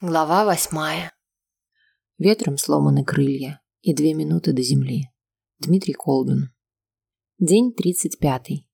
Глава восьмая. Ветром сломаны крылья и две минуты до земли. Дмитрий Колдун. День тридцать пятый.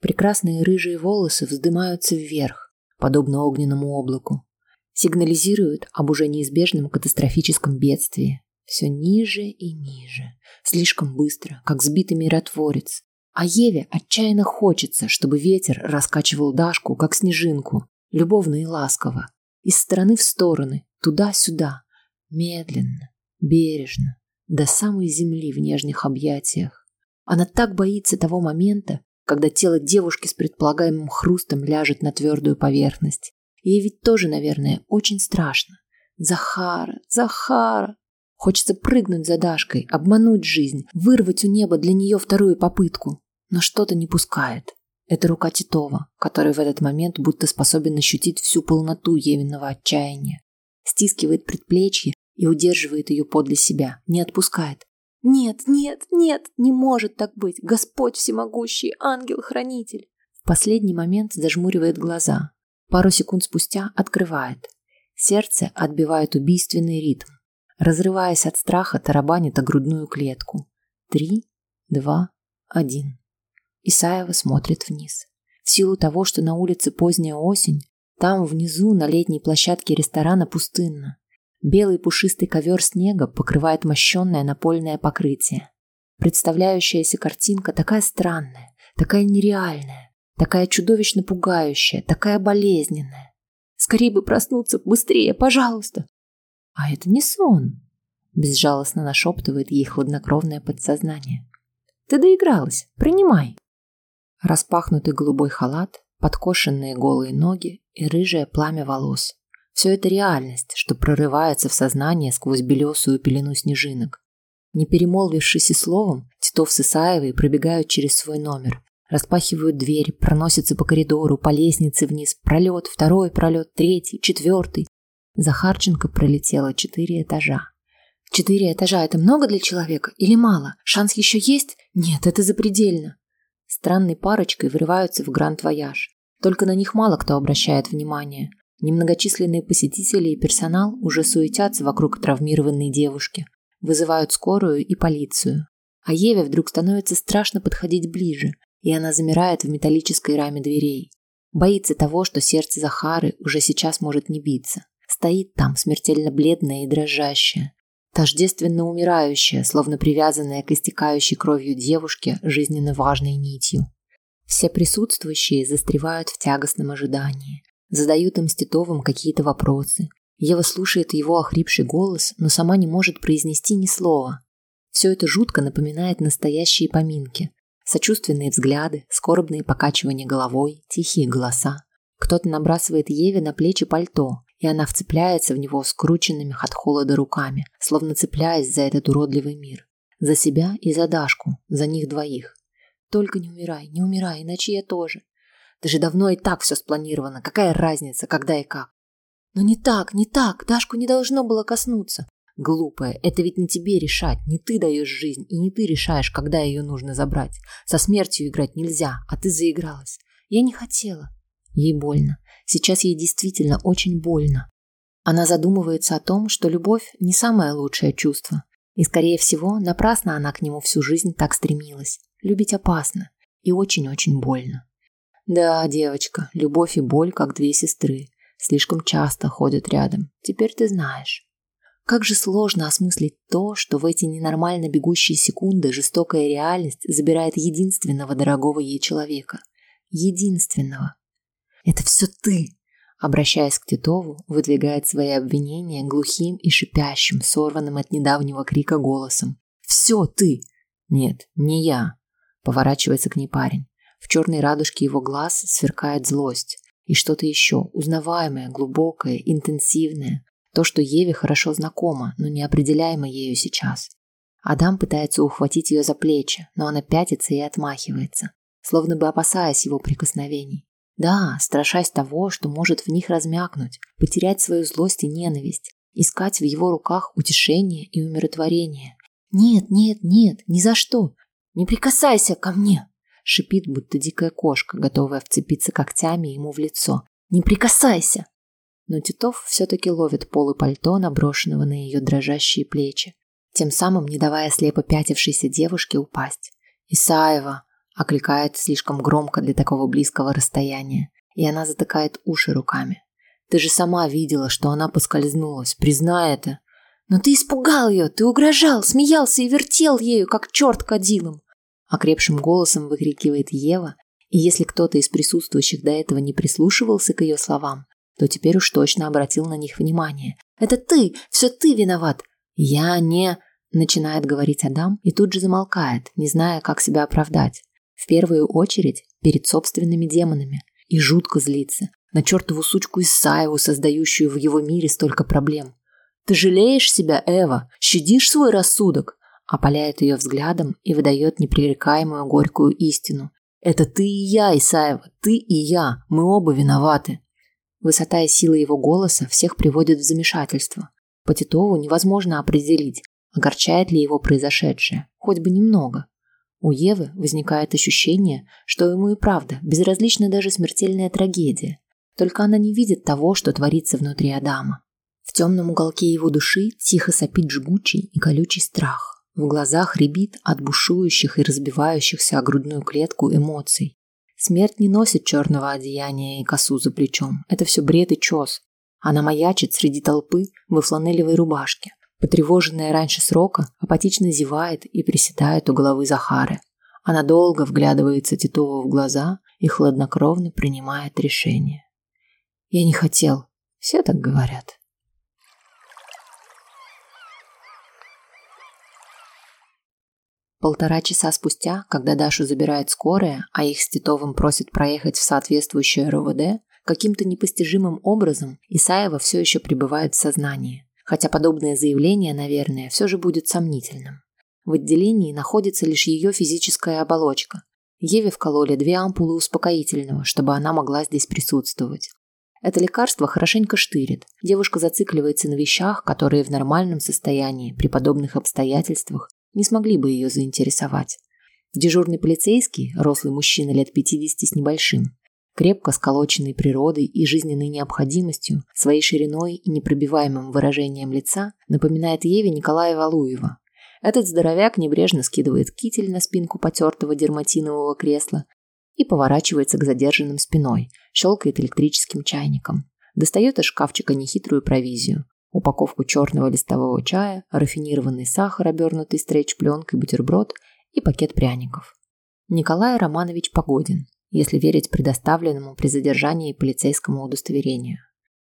Прекрасные рыжие волосы вздымаются вверх, подобно огненному облаку. Сигнализируют об уже неизбежном катастрофическом бедствии. Все ниже и ниже, слишком быстро, как сбитый миротворец. А Еве отчаянно хочется, чтобы ветер раскачивал Дашку, как снежинку, любовно и ласково, из стороны в стороны, туда-сюда, медленно, бережно, до самой земли в нежных объятиях. Она так боится того момента, когда тело девушки с предполагаемым хрустом ляжет на твердую поверхность. Ей ведь тоже, наверное, очень страшно. Захара, Захара. Хочется прыгнуть за Дашкой, обмануть жизнь, вырвать у неба для нее вторую попытку. Но что-то не пускает. Это рука Титова, который в этот момент будто способен ощутить всю полноту Евиного отчаяния. Стискивает предплечье и удерживает ее подле себя, не отпускает. Нет, нет, нет, не может так быть. Господь всемогущий, ангел-хранитель. В последний момент зажмуривает глаза. Пару секунд спустя открывает. Сердце отбивает убийственный ритм. Разрываясь от страха, тарабанит о грудную клетку. Три, два, один. Исаева смотрит вниз. В силу того, что на улице поздняя осень, там внизу на летней площадке ресторана пустынно. Белый пушистый ковер снега покрывает мощенное напольное покрытие. Представляющаяся картинка такая странная, такая нереальная, такая чудовищно пугающая, такая болезненная. Скорее бы проснуться, быстрее, пожалуйста. А это не сон, безжалостно нашептывает ей хладнокровное подсознание. Ты доигралась, принимай. Распахнутый голубой халат, подкошенные голые ноги и рыжее пламя волос. Все это реальность, что прорывается в сознание сквозь белесую пелену снежинок. Не перемолвившись и словом, Титов с Исаевой пробегают через свой номер, распахивают дверь, проносятся по коридору, по лестнице вниз, пролет, второй пролет, третий, четвертый. Захарченко пролетела четыре этажа. Четыре этажа – это много для человека или мало? Шанс еще есть? Нет, этой запредельно странной парочкой врываются в Гранд-Вояж. Только на них мало кто обращает внимание. Немногочисленные посетители и персонал уже суетятся вокруг травмированной девушки, вызывают скорую и полицию. А Еве вдруг становится страшно подходить ближе, и она замирает в металлической раме дверей. Боится того, что сердце Захары уже сейчас может не биться. Стоит там, смертельно бледная и дрожащая, тождественно умирающая, словно привязанная к истекающей кровью девушке жизненно важной нитью. Все присутствующие застревают в тягостном ожидании, задают им с Титовым какие-то вопросы. Ева слушает его охрипший голос, но сама не может произнести ни слова. Все это жутко напоминает настоящие поминки. Сочувственные взгляды, скорбные покачивания головой, тихие голоса. Кто-то набрасывает Еве на плечи пальто, и она вцепляется в него скрученными от холода руками, словно цепляясь за этот уродливый мир. За себя и за Дашку, за них двоих. Только не умирай, не умирай, иначе я тоже. Даже давно и так все спланировано, какая разница, когда и как. Но не так, не так, Дашку не должно было коснуться. Глупая, это ведь не тебе решать, не ты даешь жизнь, и не ты решаешь, когда ее нужно забрать. Со смертью играть нельзя, а ты заигралась. Я не хотела. Ей больно. Сейчас ей действительно очень больно. Она задумывается о том, что любовь не самое лучшее чувство. И, скорее всего, напрасно она к нему всю жизнь так стремилась. Любить опасно и очень-очень больно. Да, девочка, любовь и боль как две сестры. Слишком часто ходят рядом. Теперь ты знаешь. Как же сложно осмыслить то, что в эти ненормально бегущие секунды жестокая реальность забирает единственного дорогого ей человека. Единственного. Это все ты, обращаясь к Титову, выдвигает свои обвинения глухим и шипящим, сорванным от недавнего крика голосом. Все ты. Нет, не я. Поворачивается к ней парень. В черной радужке его глаз сверкает злость и что-то еще узнаваемое, глубокое, интенсивное, то, что Еве хорошо знакомо, но неопределяемо ею сейчас. Адам пытается ухватить ее за плечи, но она пятится и отмахивается, словно бы опасаясь его прикосновений. Да, страшась того, что может в них размякнуть, потерять свою злость и ненависть, искать в его руках утешение и умиротворение. Нет, нет, нет, ни за что. Не прикасайся ко мне, шипит, будто дикая кошка, готовая вцепиться когтями ему в лицо. Не прикасайся. но Титов все-таки ловит полы пальто, наброшенного на ее дрожащие плечи, тем самым не давая слепо пятившейся девушке упасть. «Исаева!» – окликает слишком громко для такого близкого расстояния, и она затыкает уши руками. «Ты же сама видела, что она поскользнулась, признай это!» «Но ты испугал ее, ты угрожал, смеялся и вертел ею, как черт кадилом!» Окрепшим голосом выкрикивает Ева, и если кто-то из присутствующих до этого не прислушивался к ее словам, то теперь уж точно обратил на них внимание. «Это ты! Все ты виноват! Я не...» Начинает говорить Адам и тут же замолкает, не зная, как себя оправдать. В первую очередь перед собственными демонами. И жутко злится на чертову сучку Исаеву, создающую в его мире столько проблем. «Ты жалеешь себя, Эва? Щадишь свой рассудок?» Опаляет ее взглядом и выдает непререкаемую горькую истину. «Это ты и я, Исаева, ты и я, мы оба виноваты». Высота и сила его голоса всех приводит в замешательство. По Титову невозможно определить, огорчает ли его произошедшее, хоть бы немного. У Евы возникает ощущение, что ему и правда безразлична даже смертельная трагедия. Только она не видит того, что творится внутри Адама. В темном уголке его души тихо сопит жгучий и колючий страх. В глазах рябит от бушующих и разбивающихся о грудную клетку эмоций. Смерть не носит черного одеяния и косу за плечом. Это все бред и чес. Она маячит среди толпы во фланелевой рубашке. Потревоженная раньше срока, апатично зевает и приседает у головы Захары. Она долго вглядывается Титову в глаза и хладнокровно принимает решение. «Я не хотел. Все так говорят». Полтора часа спустя, когда Дашу забирает скорая, а их с Титовым просят проехать в соответствующее РОВД, каким-то непостижимым образом Исаева все еще пребывает в сознании. Хотя подобное заявление, наверное, все же будет сомнительным. В отделении находится лишь ее физическая оболочка. Еве вкололи две ампулы успокоительного, чтобы она могла здесь присутствовать. Это лекарство хорошенько штырит. Девушка зацикливается на вещах, которые в нормальном состоянии, при подобных обстоятельствах, не смогли бы ее заинтересовать. Дежурный полицейский, рослый мужчина лет 50 с небольшим, крепко сколоченный природой и жизненной необходимостью, своей шириной и непробиваемым выражением лица, напоминает Еве Николая Валуева. Этот здоровяк небрежно скидывает китель на спинку потертого дерматинового кресла и поворачивается к задержанным спиной, щелкает электрическим чайником. Достает из шкафчика нехитрую провизию упаковку черного листового чая, рафинированный сахар, обернутый стрейч-пленкой, бутерброд и пакет пряников. Николай Романович Погодин, если верить предоставленному при задержании полицейскому удостоверению.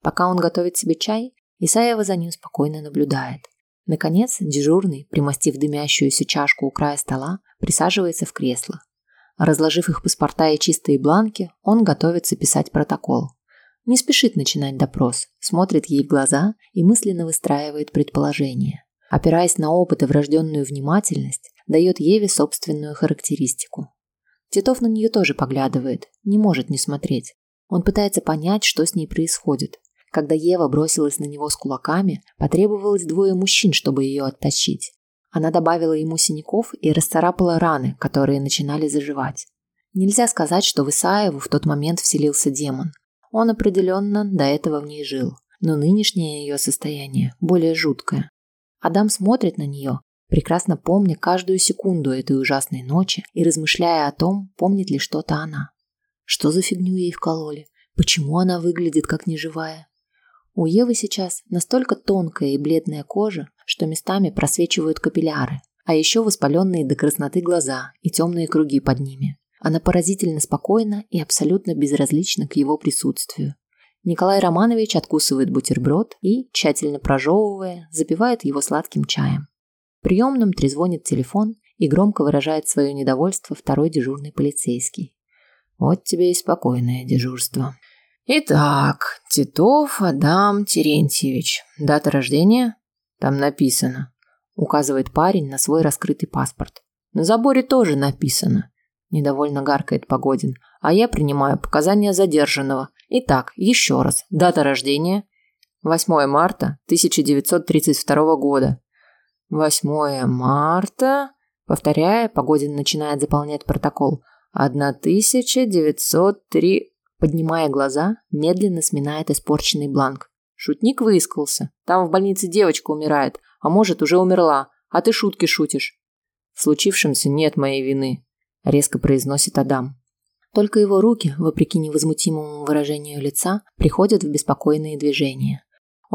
Пока он готовит себе чай, Исаева за ним спокойно наблюдает. Наконец, дежурный, примостив дымящуюся чашку у края стола, присаживается в кресло. Разложив их паспорта и чистые бланки, он готовится писать протокол. Не спешит начинать допрос, смотрит ей в глаза и мысленно выстраивает предположение. Опираясь на опыт и врожденную внимательность, дает Еве собственную характеристику. Титов на нее тоже поглядывает, не может не смотреть. Он пытается понять, что с ней происходит. Когда Ева бросилась на него с кулаками, потребовалось двое мужчин, чтобы ее оттащить. Она добавила ему синяков и расцарапала раны, которые начинали заживать. Нельзя сказать, что в Исаеву в тот момент вселился демон – он определенно до этого в ней жил, но нынешнее ее состояние более жуткое. Адам смотрит на нее, прекрасно помня каждую секунду этой ужасной ночи и размышляя о том, помнит ли что-то она. Что за фигню ей вкололи? Почему она выглядит как неживая? У Евы сейчас настолько тонкая и бледная кожа, что местами просвечивают капилляры, а еще воспаленные до красноты глаза и темные круги под ними. Она поразительно спокойна и абсолютно безразлична к его присутствию. Николай Романович откусывает бутерброд и, тщательно прожевывая, запивает его сладким чаем. Приемном трезвонит телефон и громко выражает свое недовольство второй дежурный полицейский. Вот тебе и спокойное дежурство. Итак, Титов Адам Терентьевич. Дата рождения? Там написано. Указывает парень на свой раскрытый паспорт. На заборе тоже написано. Недовольно гаркает Погодин. А я принимаю показания задержанного. Итак, еще раз. Дата рождения. 8 марта 1932 года. 8 марта... Повторяя, Погодин начинает заполнять протокол. 1903... Поднимая глаза, медленно сминает испорченный бланк. Шутник выискался. Там в больнице девочка умирает, а может, уже умерла, а ты шутки шутишь. В случившемся нет моей вины, резко произносит Адам. Только его руки, вопреки невозмутимому выражению лица, приходят в беспокойные движения.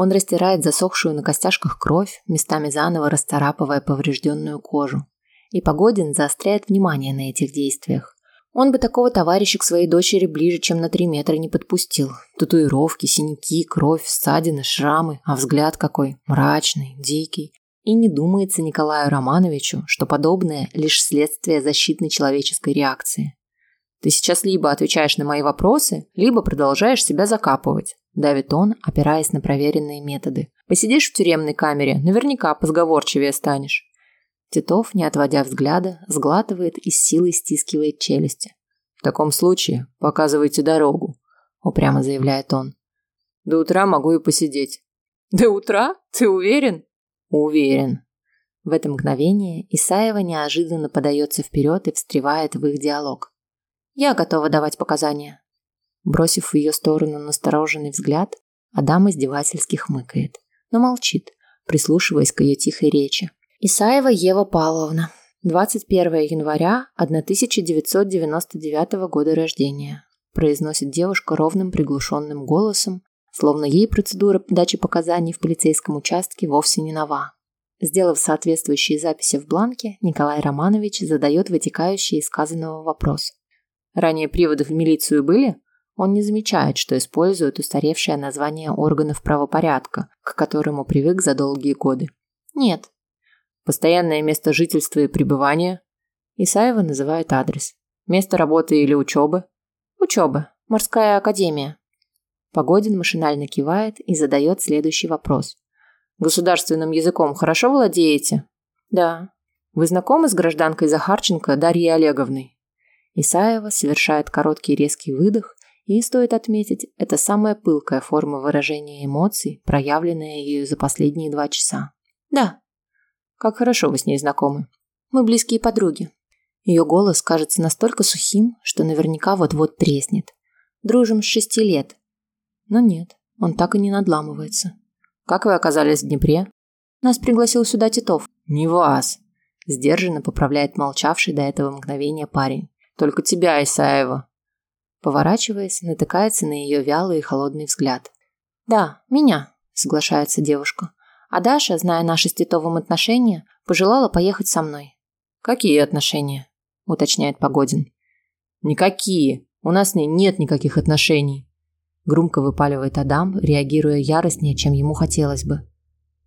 Он растирает засохшую на костяшках кровь, местами заново расцарапывая поврежденную кожу. И Погодин заостряет внимание на этих действиях. Он бы такого товарища к своей дочери ближе, чем на три метра не подпустил. Татуировки, синяки, кровь, ссадины, шрамы, а взгляд какой мрачный, дикий. И не думается Николаю Романовичу, что подобное лишь следствие защитной человеческой реакции. Ты сейчас либо отвечаешь на мои вопросы, либо продолжаешь себя закапывать. Давит он, опираясь на проверенные методы. Посидишь в тюремной камере, наверняка позговорчивее станешь. Титов, не отводя взгляда, сглатывает и с силой стискивает челюсти. В таком случае показывайте дорогу, упрямо заявляет он. До утра могу и посидеть. До утра? Ты уверен? Уверен. В это мгновение Исаева неожиданно подается вперед и встревает в их диалог. Я готова давать показания. Бросив в ее сторону настороженный взгляд, Адам издевательски хмыкает, но молчит, прислушиваясь к ее тихой речи. Исаева Ева Павловна, 21 января 1999 года рождения, произносит девушка ровным приглушенным голосом, словно ей процедура дачи показаний в полицейском участке вовсе не нова. Сделав соответствующие записи в бланке, Николай Романович задает вытекающий из сказанного вопрос. Ранее приводы в милицию были? Он не замечает, что использует устаревшее название органов правопорядка, к которому привык за долгие годы. Нет. Постоянное место жительства и пребывания? Исаева называет адрес. Место работы или учебы? Учебы. Морская академия. Погодин машинально кивает и задает следующий вопрос. Государственным языком хорошо владеете? Да. Вы знакомы с гражданкой Захарченко Дарьей Олеговной? Исаева совершает короткий резкий выдох, и, стоит отметить, это самая пылкая форма выражения эмоций, проявленная ею за последние два часа. «Да». «Как хорошо вы с ней знакомы». «Мы близкие подруги». Ее голос кажется настолько сухим, что наверняка вот-вот треснет. «Дружим с шести лет». Но нет, он так и не надламывается. «Как вы оказались в Днепре?» «Нас пригласил сюда Титов». «Не вас», – сдержанно поправляет молчавший до этого мгновения парень. Только тебя, Исаева. Поворачиваясь, натыкается на ее вялый и холодный взгляд. Да, меня, соглашается девушка. А Даша, зная наши с Титовым отношения, пожелала поехать со мной. Какие отношения? уточняет Погодин. Никакие. У нас с ней нет никаких отношений. Громко выпаливает Адам, реагируя яростнее, чем ему хотелось бы.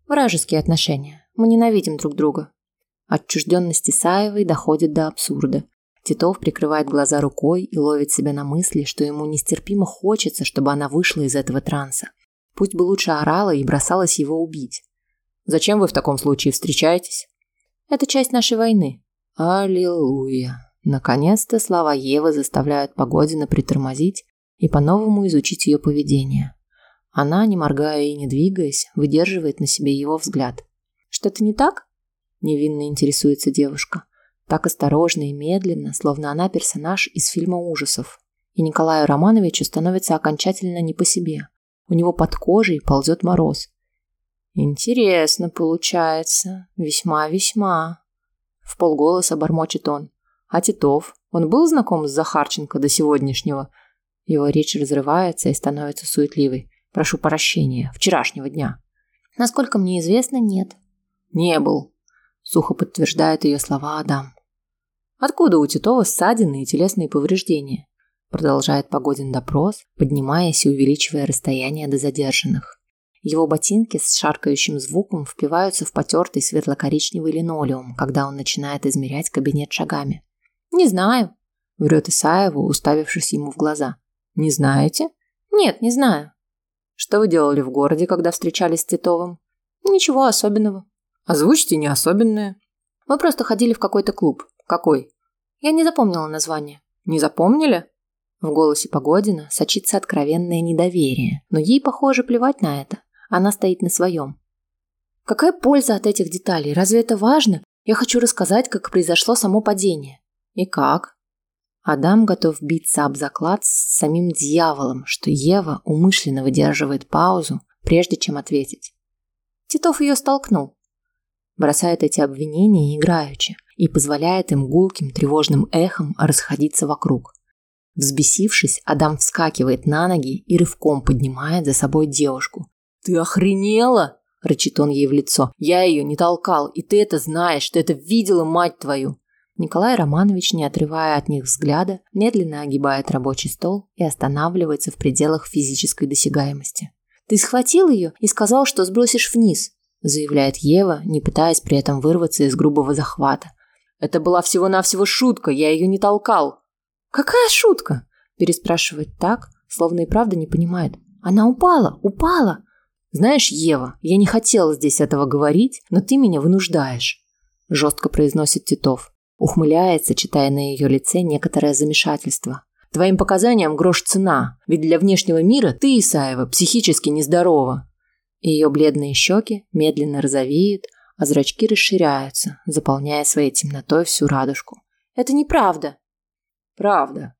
Вражеские отношения. Мы ненавидим друг друга. Отчужденность Исаевой доходит до абсурда. Титов прикрывает глаза рукой и ловит себя на мысли, что ему нестерпимо хочется, чтобы она вышла из этого транса. Пусть бы лучше орала и бросалась его убить. Зачем вы в таком случае встречаетесь? Это часть нашей войны. Аллилуйя. Наконец-то слова Евы заставляют Погодина притормозить и по-новому изучить ее поведение. Она, не моргая и не двигаясь, выдерживает на себе его взгляд. Что-то не так? Невинно интересуется девушка. Так осторожно и медленно, словно она персонаж из фильма ужасов. И Николаю Романовичу становится окончательно не по себе. У него под кожей ползет мороз. Интересно получается. Весьма-весьма. В полголоса бормочет он. А Титов? Он был знаком с Захарченко до сегодняшнего? Его речь разрывается и становится суетливой. Прошу прощения. Вчерашнего дня. Насколько мне известно, нет. Не был. Сухо подтверждает ее слова Адам. Откуда у Титова ссадины и телесные повреждения? Продолжает Погодин допрос, поднимаясь и увеличивая расстояние до задержанных. Его ботинки с шаркающим звуком впиваются в потертый светло-коричневый линолеум, когда он начинает измерять кабинет шагами. «Не знаю», – врет Исаеву, уставившись ему в глаза. «Не знаете?» «Нет, не знаю». «Что вы делали в городе, когда встречались с Титовым?» «Ничего особенного». «Озвучьте не особенное». «Мы просто ходили в какой-то клуб. Какой? Я не запомнила название. Не запомнили? В голосе Погодина сочится откровенное недоверие, но ей, похоже, плевать на это. Она стоит на своем. Какая польза от этих деталей? Разве это важно? Я хочу рассказать, как произошло само падение. И как? Адам готов биться об заклад с самим дьяволом, что Ева умышленно выдерживает паузу, прежде чем ответить. Титов ее столкнул. Бросает эти обвинения играючи и позволяет им гулким тревожным эхом расходиться вокруг. Взбесившись, Адам вскакивает на ноги и рывком поднимает за собой девушку. «Ты охренела?» – рычит он ей в лицо. «Я ее не толкал, и ты это знаешь, ты это видела, мать твою!» Николай Романович, не отрывая от них взгляда, медленно огибает рабочий стол и останавливается в пределах физической досягаемости. «Ты схватил ее и сказал, что сбросишь вниз», заявляет Ева, не пытаясь при этом вырваться из грубого захвата. «Это была всего-навсего шутка, я ее не толкал». «Какая шутка?» переспрашивает так, словно и правда не понимает. «Она упала, упала!» «Знаешь, Ева, я не хотела здесь этого говорить, но ты меня вынуждаешь», жестко произносит Титов. Ухмыляется, читая на ее лице некоторое замешательство. Твоим показаниям грош цена, ведь для внешнего мира ты, Исаева, психически нездорова. Ее бледные щеки медленно розовеют, а зрачки расширяются, заполняя своей темнотой всю радужку. Это неправда. Правда.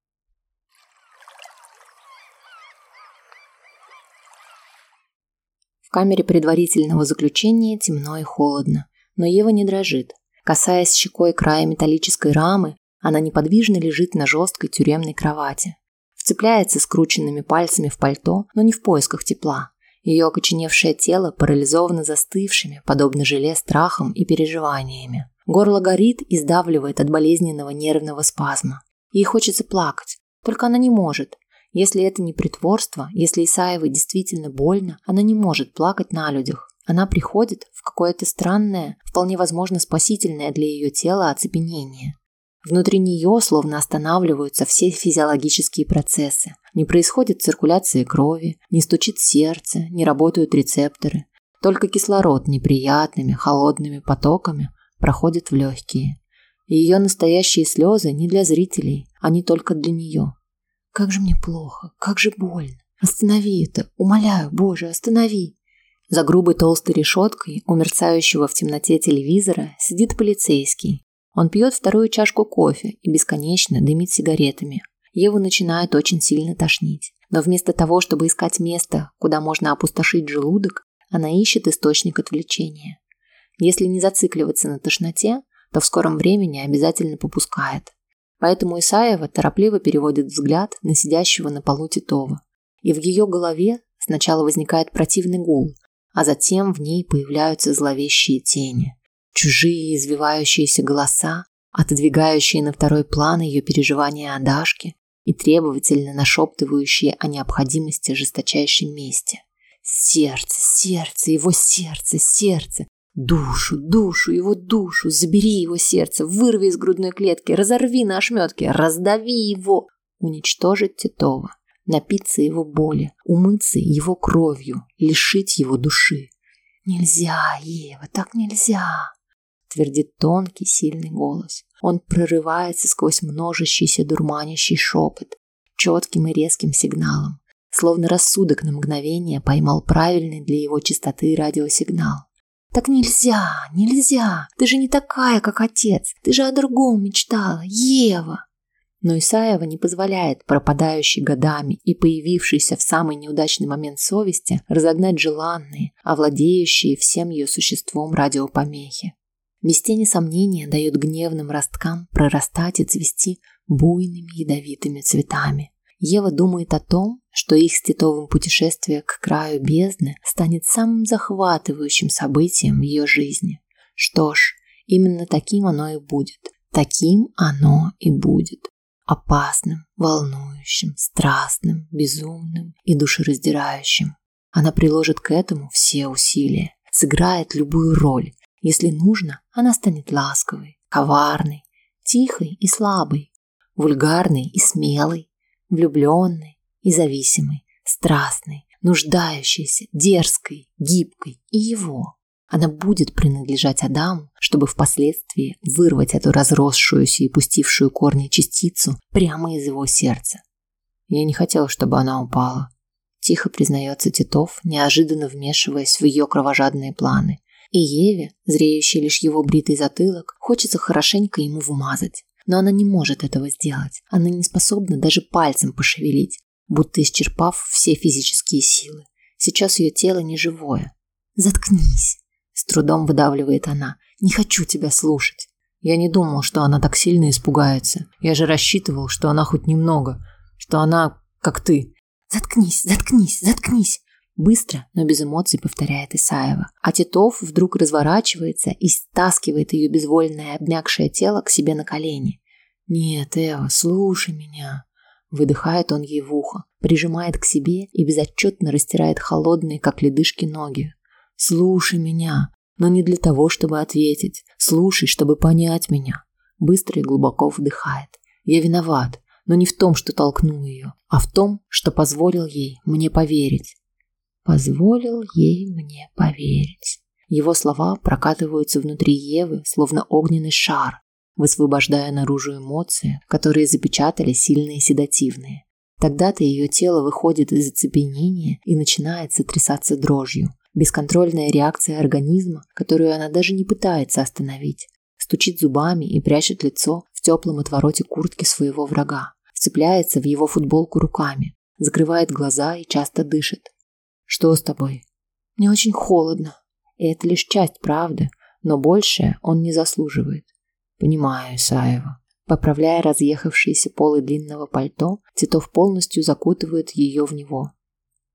В камере предварительного заключения темно и холодно, но Ева не дрожит. Касаясь щекой края металлической рамы, она неподвижно лежит на жесткой тюремной кровати. Вцепляется скрученными пальцами в пальто, но не в поисках тепла. Ее окоченевшее тело парализовано застывшими, подобно желе, страхом и переживаниями. Горло горит и сдавливает от болезненного нервного спазма. Ей хочется плакать, только она не может. Если это не притворство, если Исаевой действительно больно, она не может плакать на людях. Она приходит в какое-то странное, вполне возможно спасительное для ее тела оцепенение. Внутри нее словно останавливаются все физиологические процессы. Не происходит циркуляции крови, не стучит сердце, не работают рецепторы. Только кислород неприятными, холодными потоками проходит в легкие. Ее настоящие слезы не для зрителей, они только для нее. Как же мне плохо, как же больно. Останови это, умоляю, Боже, останови. За грубой толстой решеткой у мерцающего в темноте телевизора сидит полицейский. Он пьет вторую чашку кофе и бесконечно дымит сигаретами. Еву начинает очень сильно тошнить. Но вместо того, чтобы искать место, куда можно опустошить желудок, она ищет источник отвлечения. Если не зацикливаться на тошноте, то в скором времени обязательно попускает. Поэтому Исаева торопливо переводит взгляд на сидящего на полу Титова. И в ее голове сначала возникает противный гул, а затем в ней появляются зловещие тени. Чужие извивающиеся голоса, отодвигающие на второй план ее переживания о Дашке и требовательно нашептывающие о необходимости жесточайшей мести. Сердце, сердце, его сердце, сердце. Душу, душу, его душу, забери его сердце, вырви из грудной клетки, разорви на ошметки, раздави его. Уничтожить Титова напиться его боли, умыться его кровью, лишить его души. «Нельзя, Ева, так нельзя!» твердит тонкий, сильный голос. Он прорывается сквозь множащийся дурманящий шепот, четким и резким сигналом, словно рассудок на мгновение поймал правильный для его чистоты радиосигнал. «Так нельзя, нельзя! Ты же не такая, как отец! Ты же о другом мечтала, Ева!» Но Исаева не позволяет пропадающей годами и появившейся в самый неудачный момент совести разогнать желанные, овладеющие всем ее существом радиопомехи. Без тени сомнения дает гневным росткам прорастать и цвести буйными ядовитыми цветами. Ева думает о том, что их с путешествие к краю бездны станет самым захватывающим событием в ее жизни. Что ж, именно таким оно и будет. Таким оно и будет опасным, волнующим, страстным, безумным и душераздирающим. Она приложит к этому все усилия, сыграет любую роль. Если нужно, она станет ласковой, коварной, тихой и слабой, вульгарной и смелой, влюбленной и зависимой, страстной, нуждающейся, дерзкой, гибкой и его. Она будет принадлежать Адаму, чтобы впоследствии вырвать эту разросшуюся и пустившую корни частицу прямо из его сердца. Я не хотел, чтобы она упала. Тихо признается Титов, неожиданно вмешиваясь в ее кровожадные планы. И Еве, зреющей лишь его бритый затылок, хочется хорошенько ему вмазать. но она не может этого сделать. Она не способна даже пальцем пошевелить, будто исчерпав все физические силы. Сейчас ее тело не живое. «Заткнись!» – с трудом выдавливает она. «Не хочу тебя слушать!» Я не думал, что она так сильно испугается. Я же рассчитывал, что она хоть немного, что она как ты. Заткнись, заткнись, заткнись. Быстро, но без эмоций повторяет Исаева. А Титов вдруг разворачивается и стаскивает ее безвольное обмякшее тело к себе на колени. Нет, Эва, слушай меня. Выдыхает он ей в ухо, прижимает к себе и безотчетно растирает холодные, как ледышки, ноги. Слушай меня, но не для того, чтобы ответить. Слушай, чтобы понять меня. Быстро и глубоко вдыхает. Я виноват, но не в том, что толкнул ее, а в том, что позволил ей мне поверить. Позволил ей мне поверить. Его слова прокатываются внутри Евы, словно огненный шар, высвобождая наружу эмоции, которые запечатали сильные седативные. Тогда-то ее тело выходит из оцепенения и начинает сотрясаться дрожью, Бесконтрольная реакция организма, которую она даже не пытается остановить. Стучит зубами и прячет лицо в теплом отвороте куртки своего врага. Вцепляется в его футболку руками. Закрывает глаза и часто дышит. «Что с тобой?» «Мне очень холодно. И это лишь часть правды, но большее он не заслуживает». «Понимаю, Исаева». Поправляя разъехавшиеся полы длинного пальто, Титов полностью закутывает ее в него.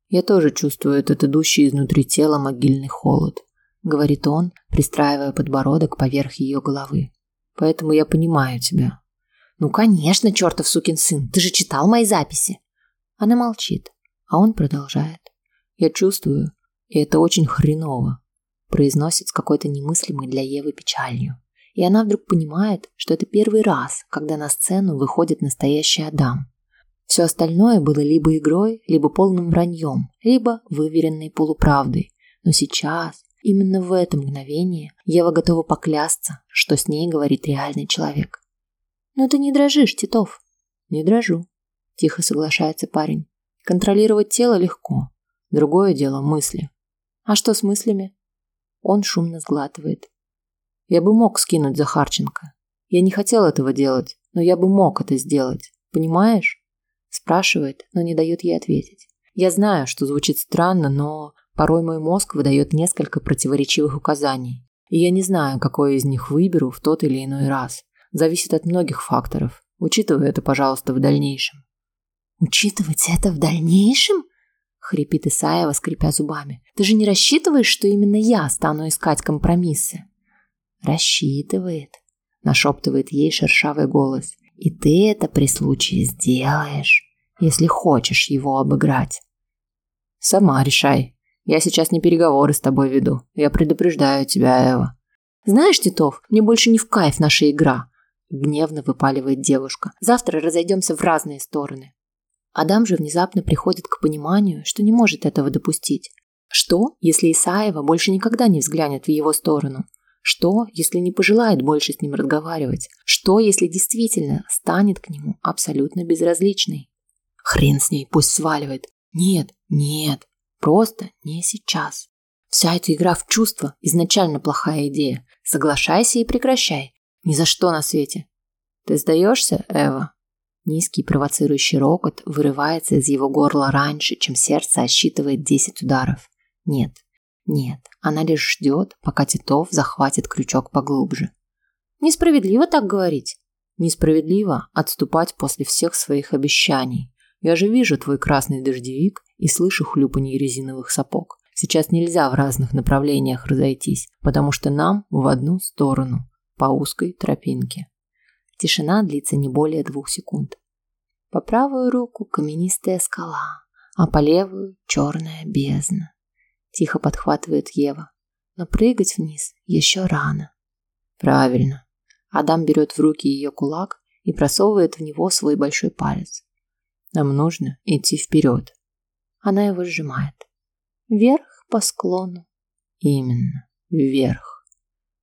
Я тоже чувствую этот идущий изнутри тела могильный холод, говорит он, пристраивая подбородок поверх ее головы. Поэтому я понимаю тебя. Ну, конечно, чертов сукин сын, ты же читал мои записи. Она молчит, а он продолжает. Я чувствую, и это очень хреново, произносит с какой-то немыслимой для Евы печалью. И она вдруг понимает, что это первый раз, когда на сцену выходит настоящий Адам. Все остальное было либо игрой, либо полным враньем, либо выверенной полуправдой. Но сейчас, именно в это мгновение, Ева готова поклясться, что с ней говорит реальный человек. «Но ты не дрожишь, Титов». «Не дрожу», – тихо соглашается парень. «Контролировать тело легко. Другое дело – мысли». «А что с мыслями?» Он шумно сглатывает. «Я бы мог скинуть Захарченко. Я не хотел этого делать, но я бы мог это сделать. Понимаешь?» Спрашивает, но не дает ей ответить. Я знаю, что звучит странно, но порой мой мозг выдает несколько противоречивых указаний. И я не знаю, какое из них выберу в тот или иной раз. Зависит от многих факторов. Учитывай это, пожалуйста, в дальнейшем. Учитывать это в дальнейшем? Хрипит Исаева, скрипя зубами. Ты же не рассчитываешь, что именно я стану искать компромиссы? Рассчитывает, нашептывает ей шершавый голос. И ты это при случае сделаешь, если хочешь его обыграть. Сама решай. Я сейчас не переговоры с тобой веду. Я предупреждаю тебя, Эва. Знаешь, Титов, мне больше не в кайф наша игра. Гневно выпаливает девушка. Завтра разойдемся в разные стороны. Адам же внезапно приходит к пониманию, что не может этого допустить. Что, если Исаева больше никогда не взглянет в его сторону? Что, если не пожелает больше с ним разговаривать? Что, если действительно станет к нему абсолютно безразличной? Хрен с ней, пусть сваливает. Нет, нет, просто не сейчас. Вся эта игра в чувства изначально плохая идея. Соглашайся и прекращай. Ни за что на свете. Ты сдаешься, Эва? Низкий провоцирующий рокот вырывается из его горла раньше, чем сердце отсчитывает десять ударов. Нет, нет, она лишь ждет, пока Титов захватит крючок поглубже. Несправедливо так говорить. Несправедливо отступать после всех своих обещаний. Я же вижу твой красный дождевик и слышу хлюпанье резиновых сапог. Сейчас нельзя в разных направлениях разойтись, потому что нам в одну сторону, по узкой тропинке. Тишина длится не более двух секунд. По правую руку каменистая скала, а по левую черная бездна. Тихо подхватывает Ева. Но прыгать вниз еще рано. Правильно. Адам берет в руки ее кулак и просовывает в него свой большой палец. Нам нужно идти вперед. Она его сжимает. Вверх по склону. Именно, вверх.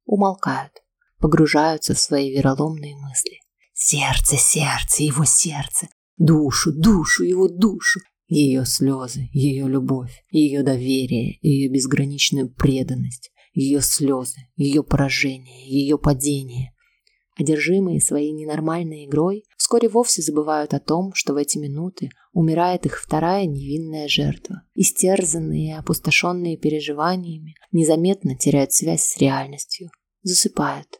Умолкают, погружаются в свои вероломные мысли. Сердце, сердце, его сердце, душу, душу, его душу, ее слезы, ее любовь, ее доверие, ее безграничную преданность, ее слезы, ее поражение, ее падение. одержимые своей ненормальной игрой, вскоре вовсе забывают о том, что в эти минуты умирает их вторая невинная жертва. Истерзанные и опустошенные переживаниями незаметно теряют связь с реальностью, засыпают.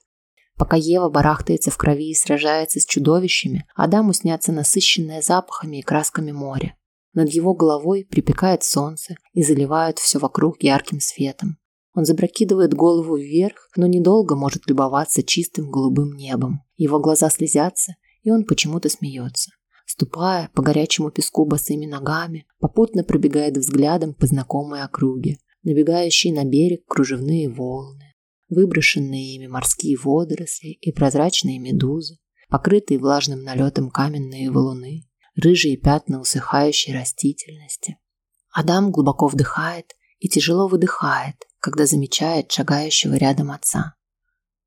Пока Ева барахтается в крови и сражается с чудовищами, Адаму снятся насыщенное запахами и красками море. Над его головой припекает солнце и заливает все вокруг ярким светом. Он запрокидывает голову вверх, но недолго может любоваться чистым голубым небом. Его глаза слезятся, и он почему-то смеется. Ступая по горячему песку босыми ногами, попутно пробегает взглядом по знакомой округе, набегающие на берег кружевные волны, выброшенные ими морские водоросли и прозрачные медузы, покрытые влажным налетом каменные валуны, рыжие пятна усыхающей растительности. Адам глубоко вдыхает и тяжело выдыхает, когда замечает шагающего рядом отца.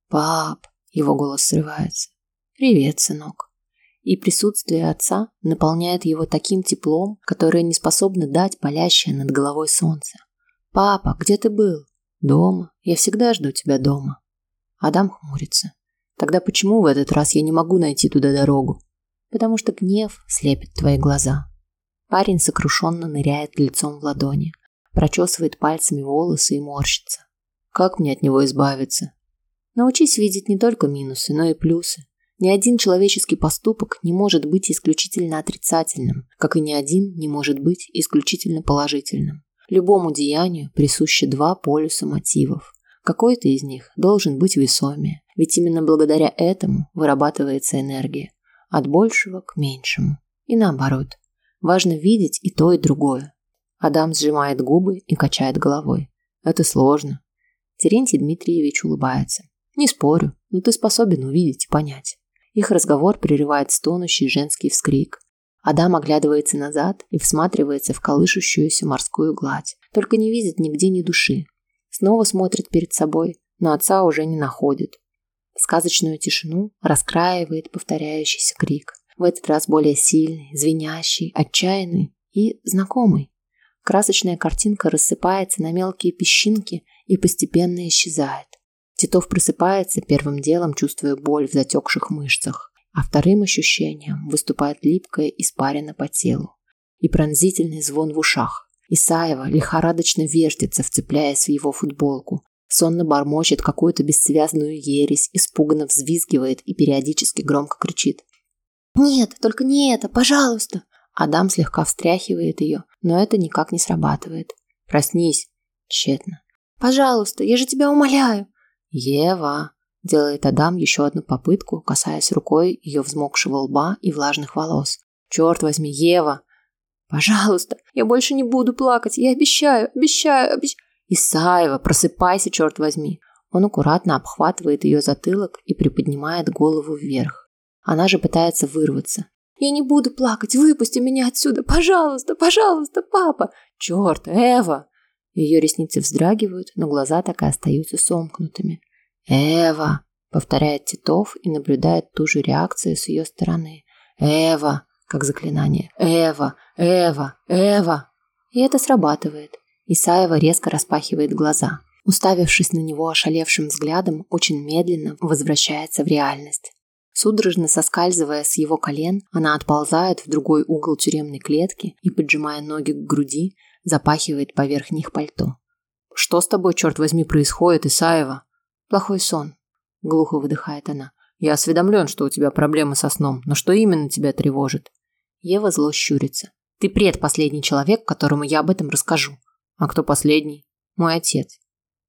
«Пап!» – его голос срывается. «Привет, сынок!» И присутствие отца наполняет его таким теплом, которое не способно дать палящее над головой солнце. «Папа, где ты был?» «Дома. Я всегда жду тебя дома». Адам хмурится. «Тогда почему в этот раз я не могу найти туда дорогу?» «Потому что гнев слепит твои глаза». Парень сокрушенно ныряет лицом в ладони прочесывает пальцами волосы и морщится. Как мне от него избавиться? Научись видеть не только минусы, но и плюсы. Ни один человеческий поступок не может быть исключительно отрицательным, как и ни один не может быть исключительно положительным. Любому деянию присущи два полюса мотивов. Какой-то из них должен быть весомее, ведь именно благодаря этому вырабатывается энергия. От большего к меньшему. И наоборот. Важно видеть и то, и другое. Адам сжимает губы и качает головой. Это сложно. Терентий Дмитриевич улыбается. Не спорю, но ты способен увидеть и понять. Их разговор прерывает стонущий женский вскрик. Адам оглядывается назад и всматривается в колышущуюся морскую гладь. Только не видит нигде ни души. Снова смотрит перед собой, но отца уже не находит. Сказочную тишину раскраивает повторяющийся крик. В этот раз более сильный, звенящий, отчаянный и знакомый. Красочная картинка рассыпается на мелкие песчинки и постепенно исчезает. Титов просыпается первым делом, чувствуя боль в затекших мышцах, а вторым ощущением выступает липкая испарина по телу и пронзительный звон в ушах. Исаева лихорадочно вертится, вцепляясь в его футболку, сонно бормочет какую-то бессвязную ересь, испуганно взвизгивает и периодически громко кричит. «Нет, только не это, пожалуйста!» Адам слегка встряхивает ее, но это никак не срабатывает. «Проснись!» Тщетно. «Пожалуйста, я же тебя умоляю!» «Ева!» Делает Адам еще одну попытку, касаясь рукой ее взмокшего лба и влажных волос. «Черт возьми, Ева!» «Пожалуйста, я больше не буду плакать, я обещаю, обещаю, обещаю!» «Исаева, просыпайся, черт возьми!» Он аккуратно обхватывает ее затылок и приподнимает голову вверх. Она же пытается вырваться, я не буду плакать, выпусти меня отсюда, пожалуйста, пожалуйста, папа. Черт, Эва. Ее ресницы вздрагивают, но глаза так и остаются сомкнутыми. Эва, повторяет Титов и наблюдает ту же реакцию с ее стороны. Эва, как заклинание. Эва, Эва, Эва. И это срабатывает. Исаева резко распахивает глаза. Уставившись на него ошалевшим взглядом, очень медленно возвращается в реальность. Судорожно соскальзывая с его колен, она отползает в другой угол тюремной клетки и, поджимая ноги к груди, запахивает поверх них пальто. «Что с тобой, черт возьми, происходит, Исаева?» «Плохой сон», – глухо выдыхает она. «Я осведомлен, что у тебя проблемы со сном, но что именно тебя тревожит?» Ева зло щурится. «Ты предпоследний человек, которому я об этом расскажу». «А кто последний?» «Мой отец».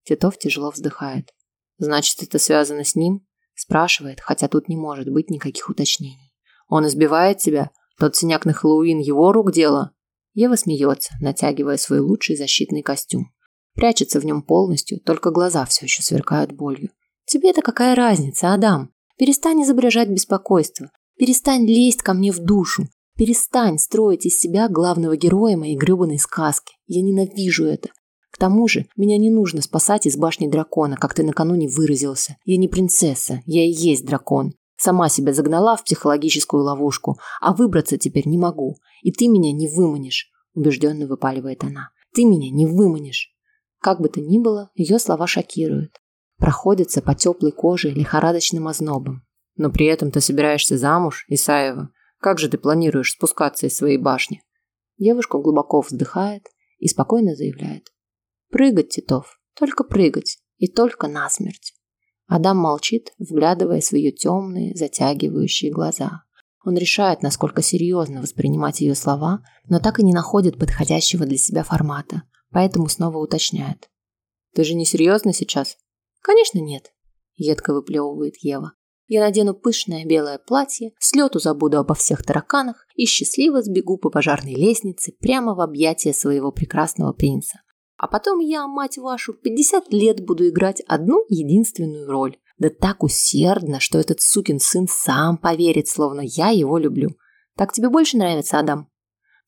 Титов тяжело вздыхает. «Значит, это связано с ним?» Спрашивает, хотя тут не может быть никаких уточнений. Он избивает тебя? Тот синяк на Хэллоуин его рук дело? Ева смеется, натягивая свой лучший защитный костюм. Прячется в нем полностью, только глаза все еще сверкают болью. Тебе-то какая разница, Адам? Перестань изображать беспокойство. Перестань лезть ко мне в душу. Перестань строить из себя главного героя моей гребаной сказки. Я ненавижу это тому же, меня не нужно спасать из башни дракона, как ты накануне выразился. Я не принцесса, я и есть дракон. Сама себя загнала в психологическую ловушку, а выбраться теперь не могу. И ты меня не выманишь, убежденно выпаливает она. Ты меня не выманишь. Как бы то ни было, ее слова шокируют. Проходятся по теплой коже лихорадочным ознобом. Но при этом ты собираешься замуж, Исаева. Как же ты планируешь спускаться из своей башни? Девушка глубоко вздыхает и спокойно заявляет. Прыгать, Титов, только прыгать, и только насмерть. Адам молчит, вглядываясь в ее темные, затягивающие глаза. Он решает, насколько серьезно воспринимать ее слова, но так и не находит подходящего для себя формата, поэтому снова уточняет. «Ты же не серьезно сейчас?» «Конечно нет», – едко выплевывает Ева. «Я надену пышное белое платье, слету забуду обо всех тараканах и счастливо сбегу по пожарной лестнице прямо в объятия своего прекрасного принца. А потом я, мать вашу, 50 лет буду играть одну единственную роль. Да так усердно, что этот сукин сын сам поверит, словно я его люблю. Так тебе больше нравится, Адам?»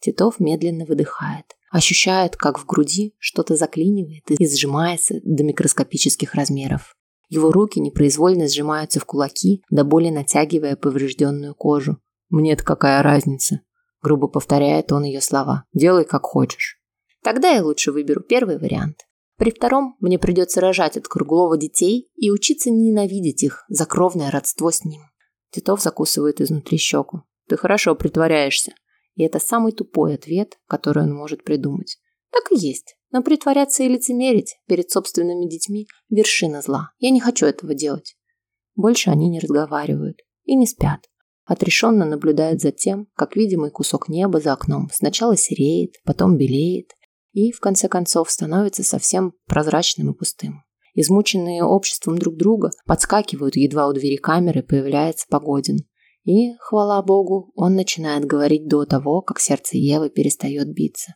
Титов медленно выдыхает. Ощущает, как в груди что-то заклинивает и сжимается до микроскопических размеров. Его руки непроизвольно сжимаются в кулаки, до боли натягивая поврежденную кожу. «Мне-то какая разница?» Грубо повторяет он ее слова. «Делай, как хочешь». Тогда я лучше выберу первый вариант. При втором мне придется рожать от Круглова детей и учиться ненавидеть их за кровное родство с ним. Титов закусывает изнутри щеку. Ты хорошо притворяешься. И это самый тупой ответ, который он может придумать. Так и есть. Но притворяться и лицемерить перед собственными детьми – вершина зла. Я не хочу этого делать. Больше они не разговаривают и не спят. Отрешенно наблюдают за тем, как видимый кусок неба за окном сначала сереет, потом белеет, и, в конце концов, становится совсем прозрачным и пустым. Измученные обществом друг друга подскакивают, едва у двери камеры появляется Погодин. И, хвала богу, он начинает говорить до того, как сердце Евы перестает биться.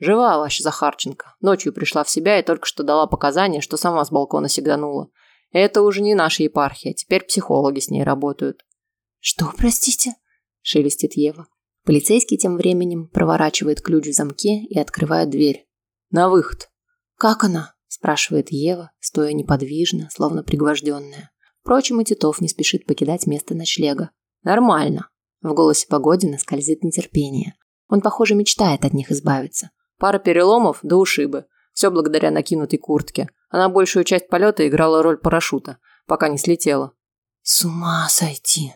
«Жива ваша Захарченко. Ночью пришла в себя и только что дала показания, что сама с балкона сиганула. Это уже не наша епархия, теперь психологи с ней работают». «Что, простите?» – шелестит Ева. Полицейский тем временем проворачивает ключ в замке и открывает дверь. «На выход!» «Как она?» – спрашивает Ева, стоя неподвижно, словно пригвожденная. Впрочем, и Титов не спешит покидать место ночлега. «Нормально!» В голосе Погодина скользит нетерпение. Он, похоже, мечтает от них избавиться. Пара переломов до ушибы. Все благодаря накинутой куртке. Она большую часть полета играла роль парашюта, пока не слетела. «С ума сойти!»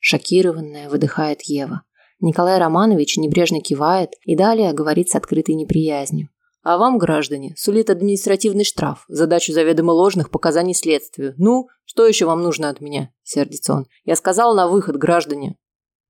Шокированная выдыхает Ева. Николай Романович небрежно кивает и далее говорит с открытой неприязнью. А вам, граждане, сулит административный штраф за дачу заведомо ложных показаний следствию. Ну, что еще вам нужно от меня? Сердится он. Я сказал на выход, граждане.